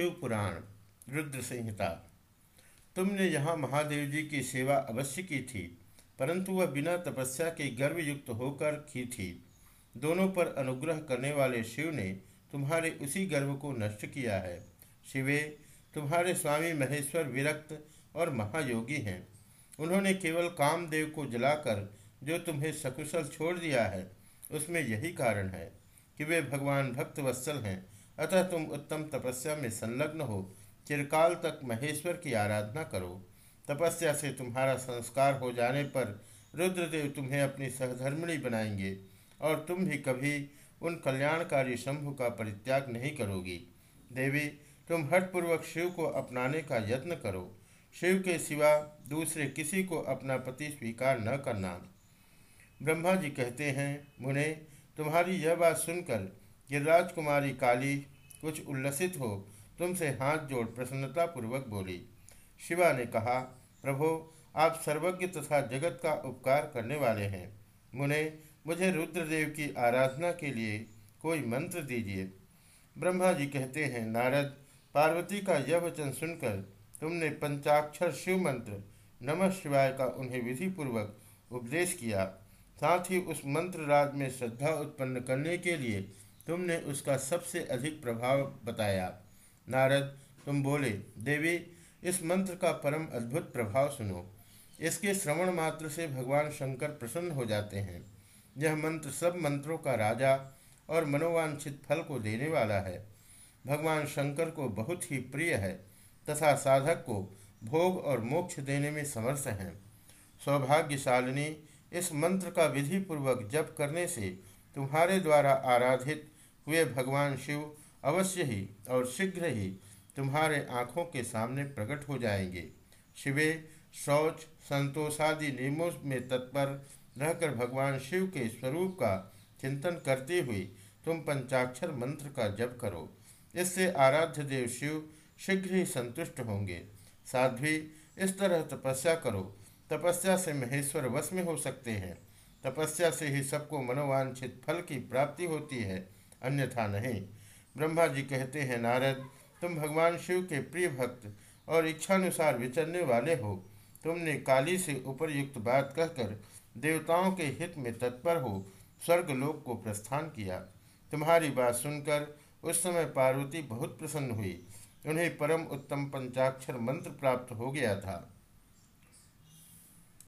शिव पुराण, रुद्र संहिता। तुमने यहाँ महादेव जी की सेवा अवश्य की थी, परंतु वह बिना तपस्या के गर्वयुक्त होकर की थी। दोनों पर अनुग्रह करने वाले शिव ने तुम्हारे उसी गर्व को नष्ट किया है। शिवे, तुम्हारे स्वामी महेश्वर विरक्त और महायोगी हैं। उन्होंने केवल कामदेव को जलाकर जो तुम्हें सकुशल छोड़ दिया है, उसमें यही कारण है कि वे भगवान भक्त वत्सल हैं अतः तुम उत्तम तपस्या में संलग्न हो। चिरकाल तक महेश्वर की आराधना करो। तपस्या से तुम्हारा संस्कार हो जाने पर रुद्रदेव तुम्हें अपनी सहधर्मिणी बनाएँगे और तुम भी कभी उन कल्याणकारी शंभु का परित्याग नहीं करोगी। देवी, तुम हठपूर्वक शिव को अपनाने का यत्न करो। शिव के सिवा दूसरे किसी को अपना पति स्वीकार न करना। ब्रह्मा जी कहते हैं, मुने, तुम्हारी यह बात सुनकर गिरिराज कुमारी काली, कुछ उल्लसित हो, तुमसे हाथ जोड़ प्रसन्नता पूर्वक बोली। शिवा ने कहा, प्रभो, आप सर्वज्ञ तथा जगत का उपकार करने वाले हैं। मुने, मुझे रुद्रदेव की आराधना के लिए कोई मंत्र दीजिए। ब्रह्मा जी कहते हैं, नारद, पार्वती का यह वचन सुनकर तुमने पंचाक्षर शिव मंत्र, नमः शिवाय का उन्हें विधि पूर्वक उपदेश किया। साथ ही उस मंत्र राज में श्रद्धा उत्पन्न करने के लिए तुमने उसका सबसे अधिक प्रभाव बताया। नारद, तुम बोले, देवी, इस मंत्र का परम अद्भुत प्रभाव सुनो। इसके श्रवण मात्र से भगवान शंकर प्रसन्न हो जाते हैं। यह मंत्र सब मंत्रों का राजा और मनोवांछित फल को देने वाला है। भगवान शंकर को बहुत ही प्रिय है तथा साधक को भोग और मोक्ष देने में समर्थ हैं। सौभाग्यशालिनी, इस मंत्र का विधि पूर्वक जप करने से तुम्हारे द्वारा आराधित हुए भगवान शिव अवश्य ही और शीघ्र ही तुम्हारे आँखों के सामने प्रकट हो जाएँगे। शिवे, शौच संतोषादि नियमों में तत्पर रहकर भगवान शिव के स्वरूप का चिंतन करते हुए तुम पंचाक्षर मंत्र का जप करो। इससे आराध्य देव शिव शीघ्र ही संतुष्ट होंगे। साध्वी, इस तरह तपस्या करो। तपस्या से महेश्वर वश में हो सकते हैं। तपस्या से ही सबको मनोवांछित फल की प्राप्ति होती है। अन्यथा नहीं। ब्रह्मा जी कहते हैं, नारद, तुम भगवान शिव के प्रिय भक्त और इच्छानुसार विचरने वाले हो। तुमने काली से उपरयुक्त बात कहकर देवताओं के हित में तत्पर हो स्वर्गलोक को प्रस्थान किया। तुम्हारी बात सुनकर उस समय पार्वती बहुत प्रसन्न हुई। उन्हें परम उत्तम पंचाक्षर मंत्र प्राप्त हो गया था।